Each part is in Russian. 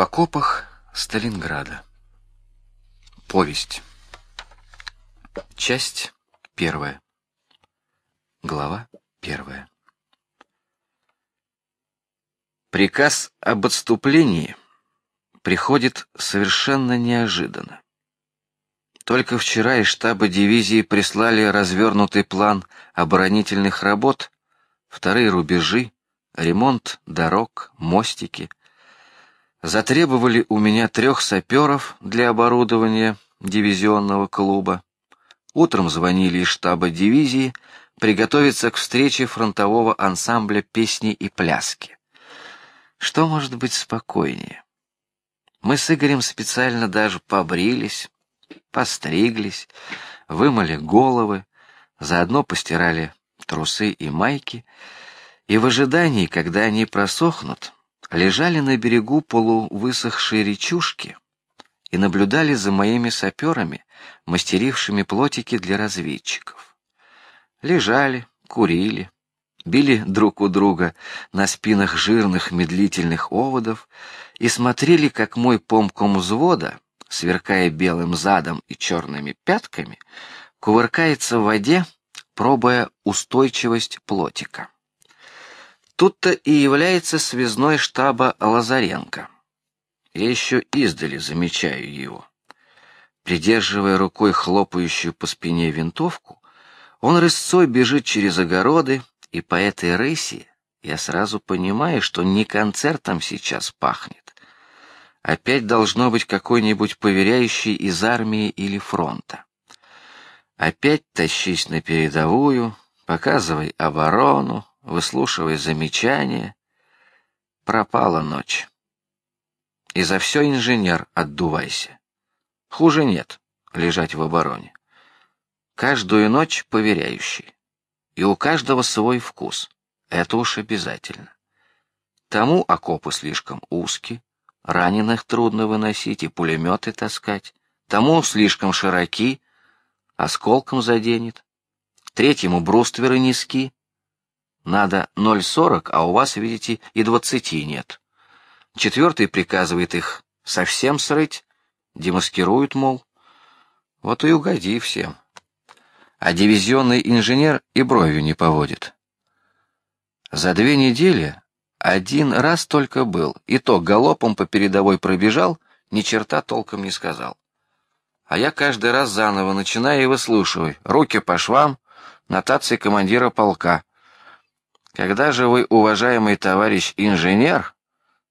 В окопах Сталинграда. Повесть. Часть первая. Глава первая. Приказ об отступлении приходит совершенно неожиданно. Только вчера из штаба дивизии прислали развернутый план оборонительных работ, вторые рубежи, ремонт дорог, мостики. Затребовали у меня трех саперов для оборудования дивизионного клуба. Утром звонили из штаба дивизии приготовиться к встрече фронтового ансамбля песни и пляски. Что может быть спокойнее? Мы с Игорем специально даже побрились, постриглись, вымыли головы, заодно постирали трусы и майки, и в ожидании, когда они просохнут, лежали на берегу полувысохшей речушки и наблюдали за моими саперами, мастерившими плотики для разведчиков. Лежали, курили, били друг у друга на спинах жирных медлительных оводов и смотрели, как мой помком взвода, сверкая белым задом и черными пятками, кувыркается в воде, пробуя устойчивость плотика. Тут-то и является связной штаба Лазаренко. Я еще издали замечаю его. Придерживая рукой хлопающую по спине винтовку, он рысцой бежит через огороды, и по этой рыси я сразу понимаю, что не концертом сейчас пахнет. Опять должно быть какой-нибудь поверяющий из армии или фронта. Опять тащись на передовую, показывай оборону, выслушивай замечания. Пропала ночь. И за все инженер отдувайся. Хуже нет лежать в обороне. Каждую ночь поверяющий и у каждого свой вкус. Это уж обязательно. Тому окопы слишком узкие, раненых трудно выносить и пулеметы таскать. Тому слишком широки, осколком заденет. Третьему брустверы низки. Надо 0,40, а у вас, видите, и двадцати нет. Четвертый приказывает их совсем срыть, демаскирует, мол. Вот и угоди всем а дивизионный инженер и бровью не поводит. За две недели один раз только был, и то галопом по передовой пробежал, ни черта толком не сказал. А я каждый раз заново начинаю и выслушиваю, руки по швам, нотации командира полка. Когда же вы, уважаемый товарищ инженер,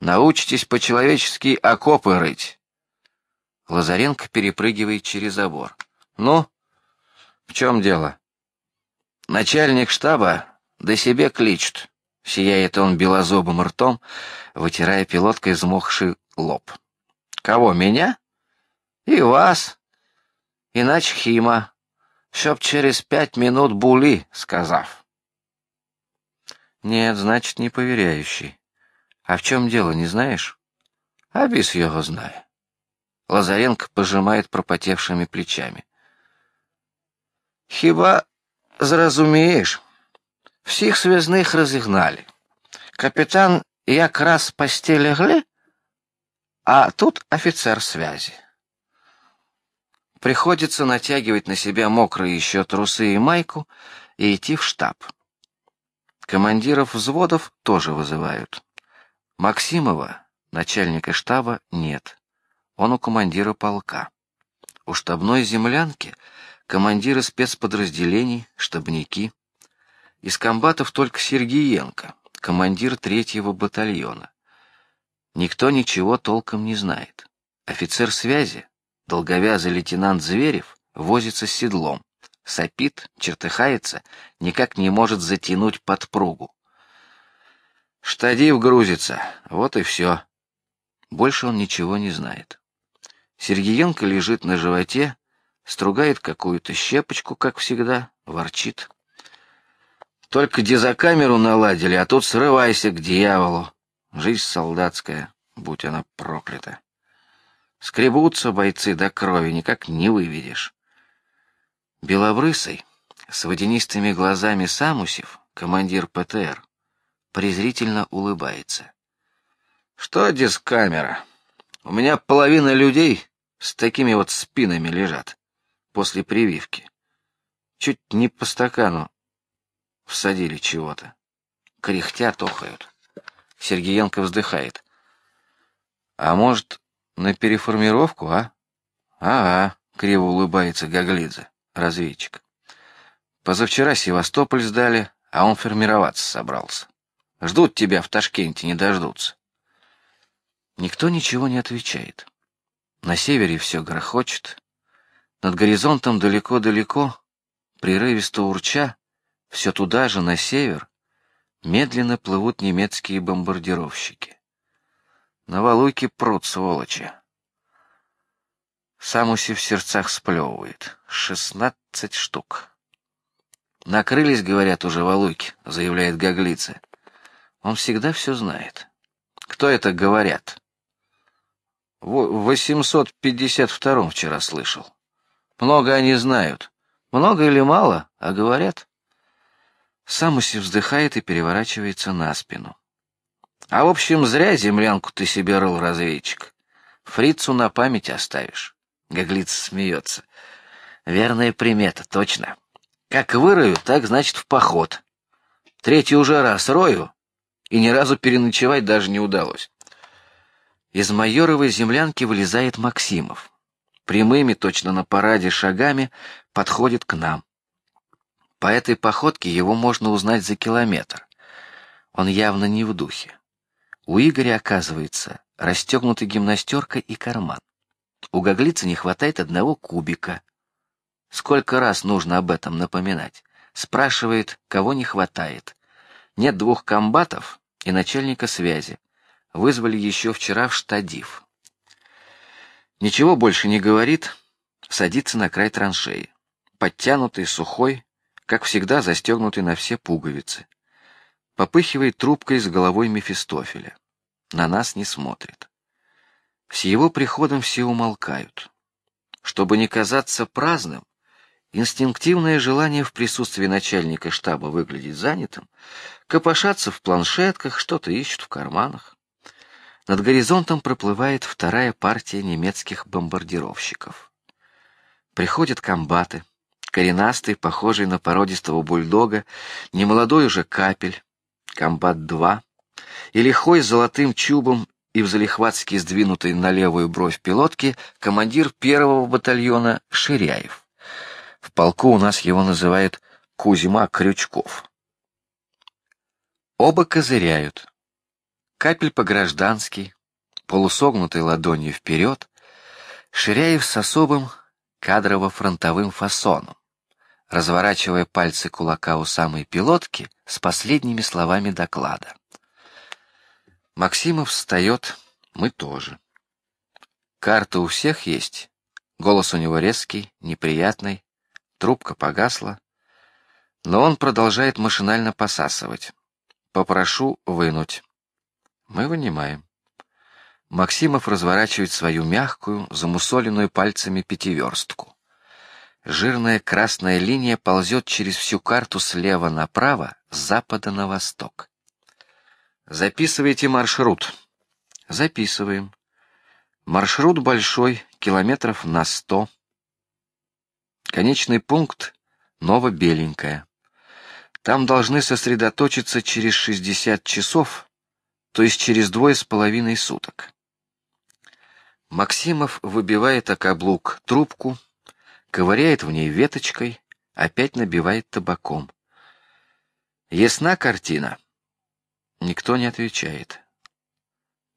научитесь по-человечески окопы рыть? Лазаренко перепрыгивает через забор. Ну, в чем дело? Начальник штаба до себе кличет. Сияет он белозубым ртом, вытирая пилоткой взмокший лоб. Кого меня? И вас. Иначе Хима, чтоб через пять минут були, сказав. Нет, значит, не поверяющий. А в чем дело, не знаешь? А без его знаю. Лазаренко пожимает пропотевшими плечами. Хіба зразумеешь? Всіх связных разогнали. Капитан якраз посте легли, а тут офицер связи. Приходится натягивать на себя мокрые еще трусы и майку и идти в штаб. Командиров взводов тоже вызывают. Максимова, начальника штаба, нет. Он у командира полка. У штабной землянки командиры спецподразделений, штабники. Из комбатов только Сергеенко, командир третьего батальона. Никто ничего толком не знает. Офицер связи, долговязый лейтенант Зверев, возится с седлом, сопит, чертыхается, никак не может затянуть подпругу. Штадив грузится, вот и все. Больше он ничего не знает. Сергеенко лежит на животе, стругает какую-то щепочку, как всегда, ворчит. Только дизокамеру наладили, а тут срывайся к дьяволу. Жизнь солдатская, будь она проклята. Скребутся бойцы до крови, никак не выведешь. Белобрысый, с водянистыми глазами Самусев, командир ПТР, презрительно улыбается. Что дискамера? У меня половина людей с такими вот спинами лежат после прививки. Чуть не по стакану всадили чего-то. Кряхтя тохают. Сергеенко вздыхает. А может, на переформировку, а? Ага, криво улыбается Гаглидзе, разведчик. Позавчера Севастополь сдали, а он формироваться собрался. Ждут тебя в Ташкенте, не дождутся. Никто ничего не отвечает. На севере все грохочет. Над горизонтом далеко-далеко, прерывисто урча, все туда же, на север, медленно плывут немецкие бомбардировщики. На Валуйке прут сволочи. Самуси в сердцах сплевывает. Шестнадцать штук. Накрылись, говорят, уже Валуйки, заявляет Гаглица. Он всегда все знает. Кто это говорят? В 852 вчера слышал. Много они знают. Много или мало, а говорят. Самуси вздыхает и переворачивается на спину. А в общем, зря землянку ты себе рыл, разведчик. Фрицу на память оставишь. Гаглица смеется. Верная примета, точно. Как вырою, так значит в поход. Третий уже раз рою, и ни разу переночевать даже не удалось. Из майоровой землянки вылезает Максимов. Прямыми, точно на параде шагами подходит к нам. По этой походке его можно узнать за километр. Он явно не в духе. У Игоря оказывается расстегнута гимнастерка и карман. У Гаглицы не хватает одного кубика. Сколько раз нужно об этом напоминать? Спрашивает, кого не хватает. Нет двух комбатов и начальника связи вызвали еще вчера в штадив. Ничего больше не говорит, садится на край траншеи, подтянутый, сухой, как всегда застегнутый на все пуговицы, попыхивает трубкой с головой Мефистофеля, на нас не смотрит. С его приходом все умолкают, чтобы не казаться праздным. Инстинктивное желание в присутствии начальника штаба выглядеть занятым, копошатся в планшетках, что-то ищут в карманах. Над горизонтом проплывает вторая партия немецких бомбардировщиков. Приходят комбаты, коренастый, похожий на породистого бульдога, немолодой уже капель, комбат-2, и лихой с золотым чубом и в залихватски сдвинутой на левую бровь пилотки командир первого батальона Ширяев. В полку у нас его называют Кузьма Крючков. Оба козыряют, Капель по-граждански, полусогнутой ладонью вперед, Ширяев с особым кадрово-фронтовым фасоном, разворачивая пальцы кулака у самой пилотки с последними словами доклада. Максимов встает, мы тоже. Карта у всех есть. Голос у него резкий, неприятный, трубка погасла, но он продолжает машинально посасывать. Попрошу вынуть. Мы вынимаем. Максимов разворачивает свою мягкую, замусоленную пальцами пятиверстку. Жирная красная линия ползет через всю карту слева направо, с запада на восток. Записывайте маршрут. Записываем. Маршрут большой, километров на сто. Конечный пункт Новобеленькая. Там должны сосредоточиться через шестьдесят часов то есть через двое с половиной суток. Максимов выбивает о каблук трубку, ковыряет в ней веточкой, опять набивает табаком. Ясна картина? Никто не отвечает.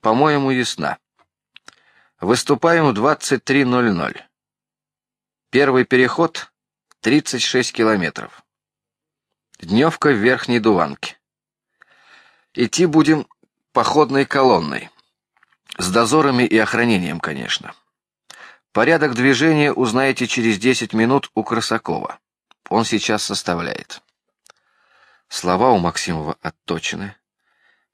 По-моему, ясна. Выступаем в 23.00. Первый переход — 36 километров. Дневка в Верхней Дуванке. Идти будем походной колонной. С дозорами и охранением, конечно. Порядок движения узнаете через 10 минут у Красакова. Он сейчас составляет. Слова у Максимова отточены.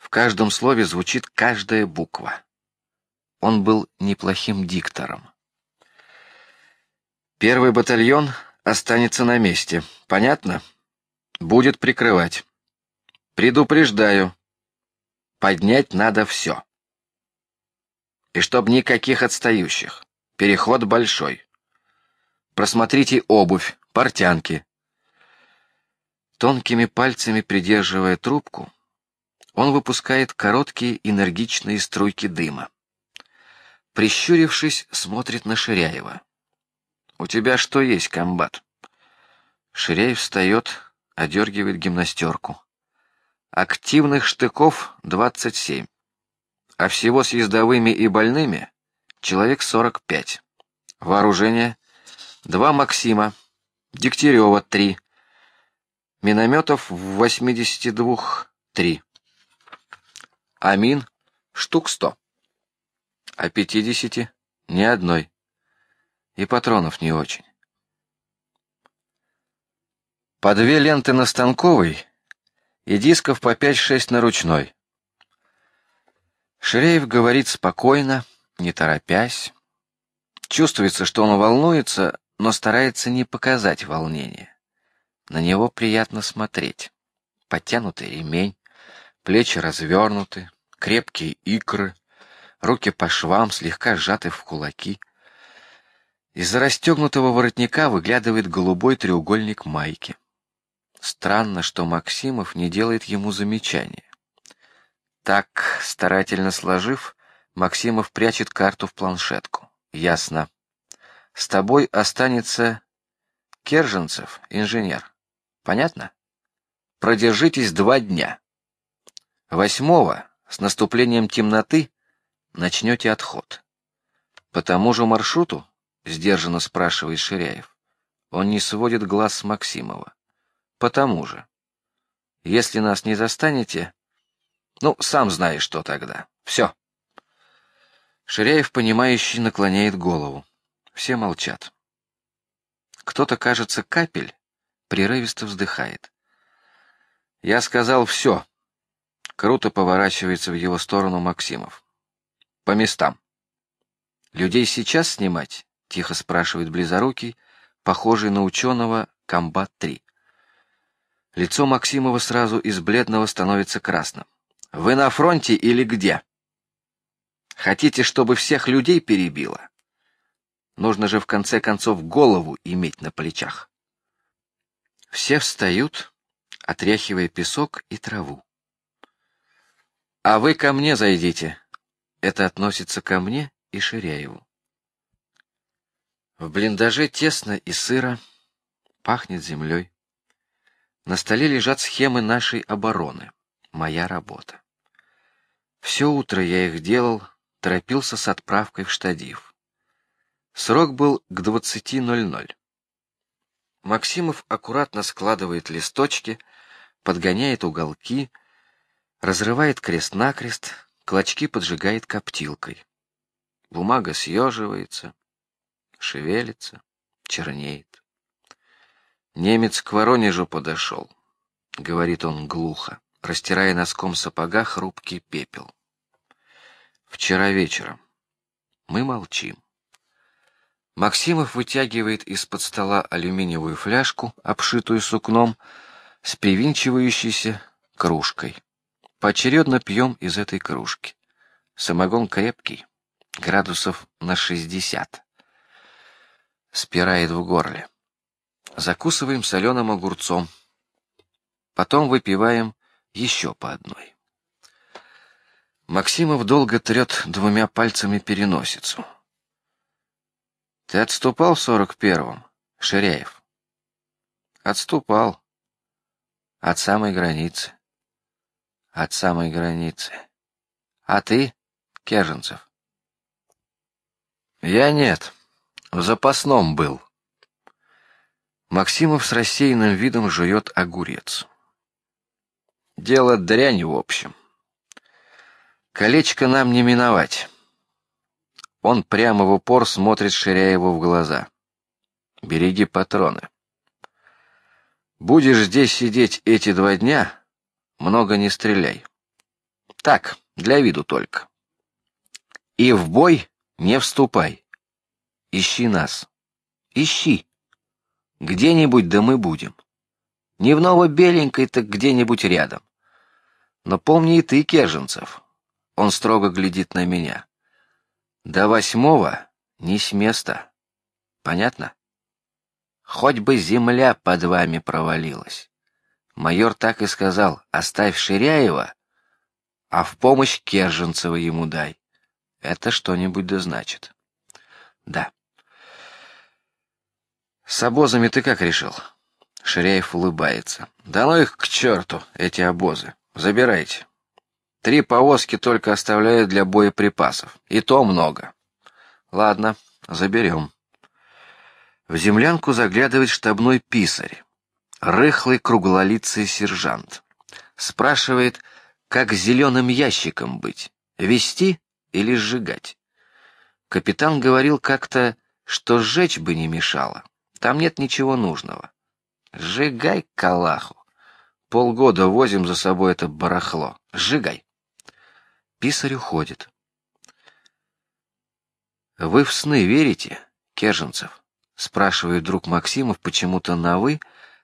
В каждом слове звучит каждая буква. Он был неплохим диктором. Первый батальон останется на месте. Понятно? Будет прикрывать. Предупреждаю, Поднять надо все. И чтоб никаких отстающих. Переход большой. Просмотрите обувь, портянки. Тонкими пальцами придерживая трубку, он выпускает короткие энергичные струйки дыма. Прищурившись, смотрит на Ширяева. У тебя что есть, комбат? Ширяев встает, одергивает гимнастерку. Активных штыков двадцать семь, а всего с ездовыми и больными человек сорок пять. Вооружение два Максима, Дегтярева три, минометов в восьмидесяти двух три. Амин штук сто, а пятидесяти ни одной. И патронов не очень. По две ленты на станковой и дисков по пять-шесть на ручной. Ширеев говорит спокойно, не торопясь. Чувствуется, что он волнуется, но старается не показать волнения. На него приятно смотреть. Подтянутый ремень, плечи развернуты, крепкие икры, руки по швам слегка сжаты в кулаки. Из-за расстегнутого воротника выглядывает голубой треугольник майки. Странно, что Максимов не делает ему замечания. Так, старательно сложив, Максимов прячет карту в планшетку. Ясно. С тобой останется Керженцев, инженер. Понятно? Продержитесь два дня. Восьмого, с наступлением темноты, начнете отход. По тому же маршруту, сдержанно спрашивает Ширяев. Он не сводит глаз с Максимова. Потому же, если нас не застанете, ну, сам знаешь, что тогда. Все. Ширяев, понимающий, наклоняет голову. Все молчат. Кто-то, кажется, капель, прерывисто вздыхает. Я сказал все. Круто поворачивается в его сторону Максимов. По местам. Людей сейчас снимать? Тихо спрашивает близорукий, похожий на ученого комбат 3. Лицо Максимова сразу из бледного становится красным. Вы на фронте или где? Хотите, чтобы всех людей перебило? Нужно же в конце концов голову иметь на плечах. Все встают, отряхивая песок и траву. А вы ко мне зайдите. Это относится ко мне и Ширяеву. В блиндаже тесно и сыро, пахнет землей. На столе лежат схемы нашей обороны. Моя работа. Все утро я их делал, торопился с отправкой в штадив. Срок был к двадцати ноль ноль. Максимов аккуратно складывает листочки, подгоняет уголки, разрывает крест-накрест, клочки поджигает коптилкой. Бумага съеживается, шевелится, чернеет. Немец к Воронежу подошел, говорит он глухо, растирая носком сапога хрупкий пепел. Вчера вечером. Мы молчим. Максимов вытягивает из-под стола алюминиевую фляжку, обшитую сукном, с привинчивающейся кружкой. Поочередно пьем из этой кружки. Самогон крепкий, градусов на шестьдесят. Спирает в горле. Закусываем соленым огурцом. Потом выпиваем еще по одной. Максимов долго трет двумя пальцами переносицу. Ты отступал в сорок первом, Ширяев? Отступал. От самой границы. От самой границы. А ты, Керженцев? Я нет. В запасном был. Максимов с рассеянным видом жует огурец. Дело дрянь в общем. Колечко нам не миновать. Он прямо в упор смотрит Ширяеву в глаза. Береги патроны. Будешь здесь сидеть эти два дня, много не стреляй. Так, для виду только. И в бой не вступай. Ищи нас. Ищи. Где-нибудь да мы будем. Не в Новобеленькой, так где-нибудь рядом. Но помни и ты, Керженцев. Он строго глядит на меня. До восьмого не с места. Понятно? Хоть бы земля под вами провалилась. Майор так и сказал: оставь Ширяева, а в помощь Керженцева ему дай. Это что-нибудь да значит. Да. С обозами ты как решил? Ширяев улыбается. Да ну их к черту, эти обозы. Забирайте. Три повозки только оставляют для боеприпасов, и то много. Ладно, заберем. В землянку заглядывает штабной писарь, рыхлый круглолицый сержант. Спрашивает, как зеленым ящиком быть, вести или сжигать. Капитан говорил как-то, что сжечь бы не мешало. Там нет ничего нужного. Сжигай калаху. Полгода возим за собой это барахло. Сжигай. Писарь уходит. Вы в сны верите, Керженцев? спрашивает друг Максимов почему-то на вы,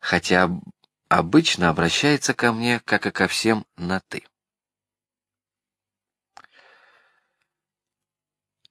хотя обычно обращается ко мне, как и ко всем, на ты.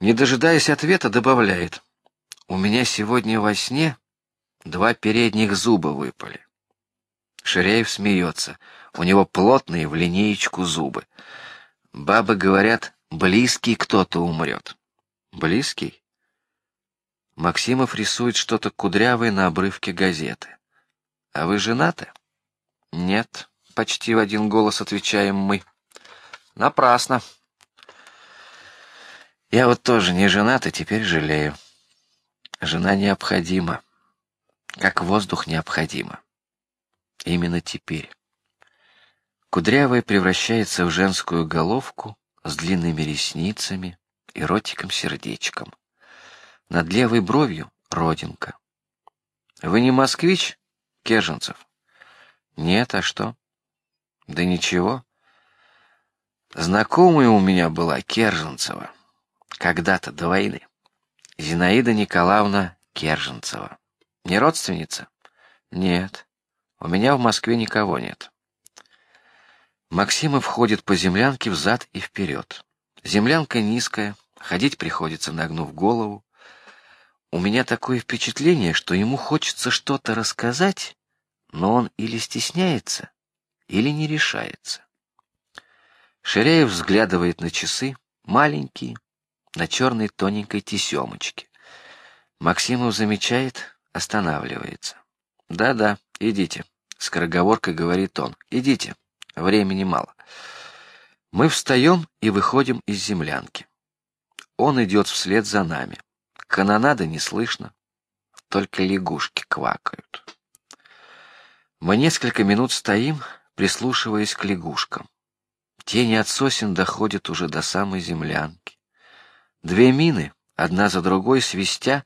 Не дожидаясь ответа, добавляет: у меня сегодня во сне два передних зуба выпали. Ширяев смеется. У него плотные в линеечку зубы. Бабы говорят, близкий кто-то умрет. Близкий? Максимов рисует что-то кудрявое на обрывке газеты. А вы женаты? Нет, почти в один голос отвечаем мы. Напрасно. Я вот тоже не женат и теперь жалею. Жена необходима, как воздух необходима. Именно теперь. Кудрявая превращается в женскую головку с длинными ресницами и ротиком-сердечком. Над левой бровью родинка. Вы не москвич, Кеженцев? Нет, а что? Да ничего. Знакомая у меня была Керженцева, когда-то до войны. Зинаида Николаевна Керженцева. Не родственница? Нет. У меня в Москве никого нет. Максимов ходит по землянке взад и вперед. Землянка низкая, ходить приходится нагнув голову. У меня такое впечатление, что ему хочется что-то рассказать, но он или стесняется, или не решается. Ширяев взглядывает на часы, маленькие, на черной тоненькой тесемочке. Максимов замечает, останавливается. Да-да, идите. Скороговоркой говорит он. Идите. Времени мало. Мы встаем и выходим из землянки. Он идет вслед за нами. Канонады не слышно, только лягушки квакают. Мы несколько минут стоим, прислушиваясь к лягушкам. Тени от сосен доходят уже до самой землянки. Две мины, одна за другой, свистя,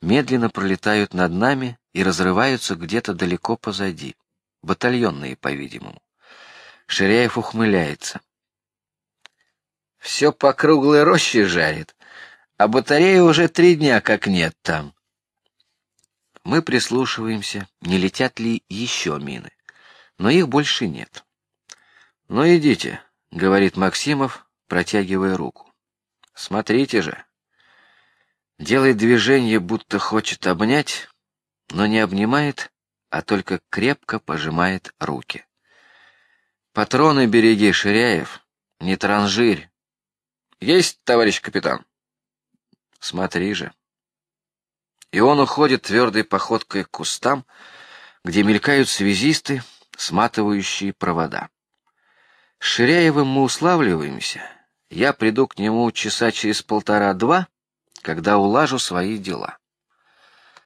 медленно пролетают над нами и разрываются где-то далеко позади, батальонные, по-видимому. Ширяев ухмыляется. Все по круглой роще жарит, а батареи уже три дня как нет там. Мы прислушиваемся, не летят ли еще мины, но их больше нет. Ну идите, говорит Максимов, протягивая руку. Смотрите же. Делает движение, будто хочет обнять, но не обнимает, а только крепко пожимает руки. Патроны береги, Ширяев, не транжирь. Есть, товарищ капитан. Смотри же. И он уходит твердой походкой к кустам, где мелькают связисты, сматывающие провода. С Ширяевым мы уславливаемся. Я приду к нему часа через полтора-два, когда улажу свои дела.